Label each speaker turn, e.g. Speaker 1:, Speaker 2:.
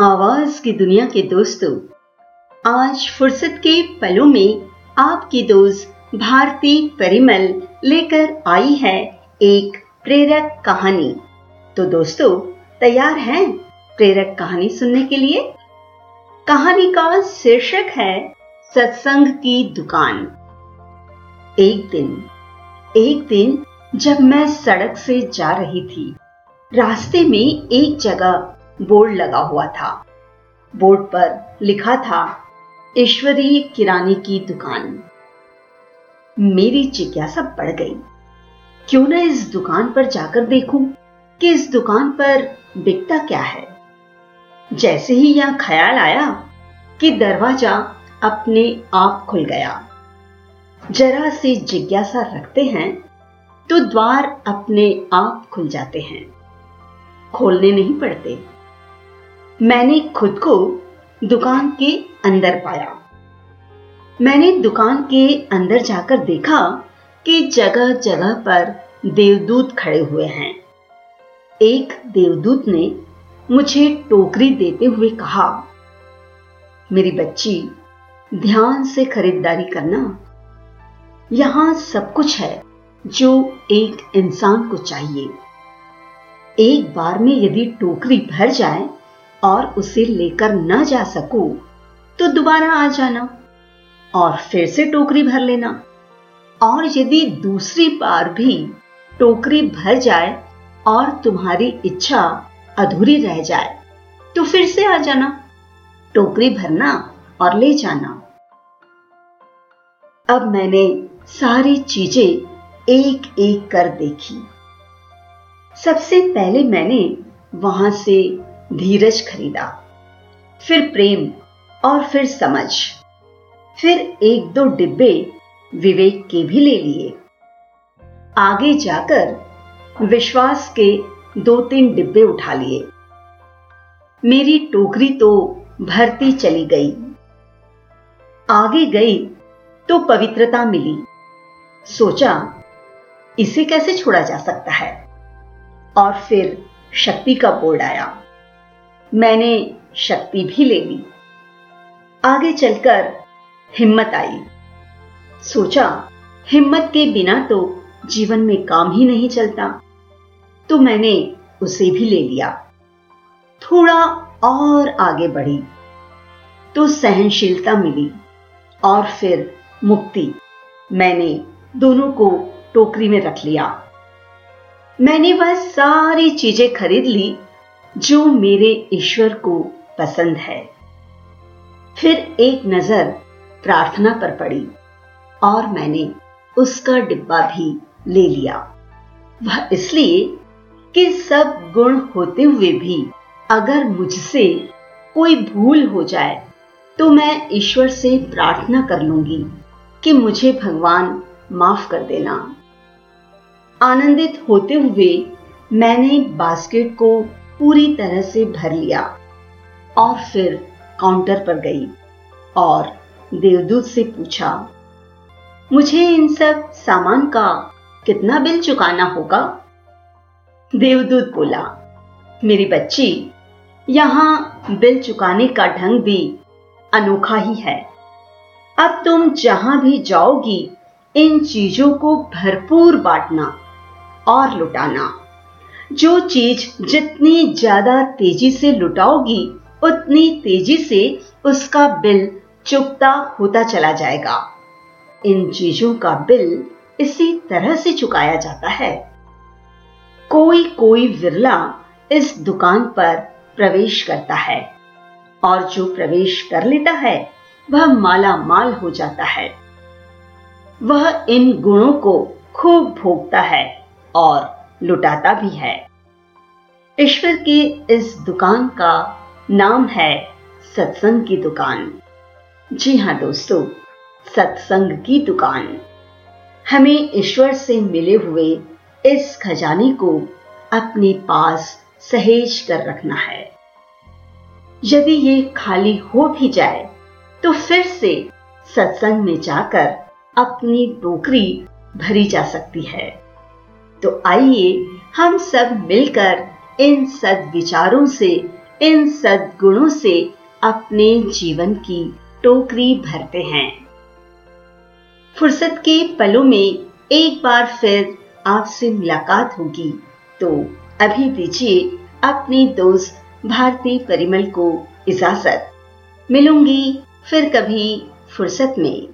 Speaker 1: आवाज़ की दुनिया के दोस्तों, आज फुर्सत के पलों में आपकी दोस्त भारती परिमल लेकर आई है एक प्रेरक कहानी। तो दोस्तों, तैयार हैं प्रेरक कहानी सुनने के लिए? कहानी का शीर्षक है, सत्संग की दुकान। एक दिन एक दिन जब मैं सड़क से जा रही थी, रास्ते में एक जगह बोर्ड लगा हुआ था। बोर्ड पर लिखा था ईश्वरीय किराने की दुकान। मेरी जिज्ञासा बढ़ गई। क्यों न इस दुकान पर जाकर देखूँ कि इस दुकान पर बिकता क्या है। जैसे ही यह ख्याल आया कि दरवाज़ा अपने आप खुल गया, जरा सी जिज्ञासा रखते हैं तो द्वार अपने आप खुल जाते हैं। खोलने नहीं पड़ते। मैंने खुद को दुकान के अंदर पाया। मैंने दुकान के अंदर जाकर देखा कि जगह जगह पर देवदूत खड़े हुए हैं। एक देवदूत ने मुझे टोकरी देते हुए कहा, मेरी बच्ची, ध्यान से खरीदारी करना। यहाँ सब कुछ है जो एक इंसान को चाहिए। एक बार में यदि टोकरी भर जाए और उसे लेकर न जा सकूँ तो दोबारा आ जाना और फिर से टोकरी भर लेना। और यदि दूसरी बार भी टोकरी भर जाए और तुम्हारी इच्छा अधूरी रह जाए तो फिर से आ जाना, टोकरी भरना और ले जाना। अब मैंने सारी चीज़ें एक एक कर देखी। सबसे पहले मैंने वहाँ से धीरज खरीदा। फिर प्रेम और फिर समझ। फिर एक दो डिब्बे विवेक के भी ले लिए। आगे जाकर विश्वास के दो तीन डिब्बे उठा लिए। मेरी टोकरी तो भरती चली गई। आगे गई तो पवित्रता मिली। सोचा, इसे कैसे छोड़ा जा सकता है? और फिर शक्ति का बोर्ड आया। मैंने शक्ति भी ले ली। आगे चलकर हिम्मत आई। सोचा, हिम्मत के बिना तो जीवन में काम ही नहीं चलता। तो मैंने उसे भी ले लिया। थोड़ा और आगे बढ़ी। तो सहनशीलता मिली और फिर मुक्ति। मैंने दोनों को टोकरी में रख लिया। मैंने वह सारी चीज़ें खरीद ली जो मेरे ईश्वर को पसंद है। फिर एक नज़र प्रार्थना पर पड़ी और मैंने उसका डिब्बा भी ले लिया। वह इसलिए कि सब गुण होते हुए भी अगर मुझसे कोई भूल हो जाए तो मैं ईश्वर से प्रार्थना कर लूँगी कि मुझे भगवान माफ़ कर देना। आनंदित होते हुए मैंने बास्केट को पूरी तरह से भर लिया और फिर काउंटर पर गई और देवदूत से पूछा, मुझे इन सब सामान का कितना बिल चुकाना होगा? देवदूत बोला, मेरी बच्ची, यहाँ बिल चुकाने का ढंग भी अनोखा ही है। अब तुम जहाँ भी जाओगी, इन चीज़ों को भरपूर बांटना और लुटाना। जो चीज़ जितनी ज़्यादा तेज़ी से लुटाओगी, उतनी तेज़ी से उसका बिल चुकता होता चला जाएगा। इन चीज़ों का बिल इसी तरह से चुकाया जाता है। कोई कोई विरला इस दुकान पर प्रवेश करता है और जो प्रवेश कर लेता है, वह माला माल हो जाता है। वह इन गुणों को खूब भोगता है और लुटाता भी है। ईश्वर की इस दुकान का नाम है सत्संग की दुकान। जी हाँ दोस्तों, सत्संग की दुकान। हमें ईश्वर से मिले हुए इस खजाने को अपने पास सहेज कर रखना है। यदि ये खाली हो भी जाए तो फिर से सत्संग में जाकर अपनी टोकरी भरी जा सकती है। तो आइए हम सब मिलकर इन सद विचारों से, इन सद्गुणों से अपने जीवन की टोकरी भरते हैं। फुर्सत के पलों में एक बार फिर आपसे मुलाकात होगी। तो अभी दीजिए अपने दोस्त भारती परिमल को इजाज़त। मिलूँगी फिर कभी फुर्सत में।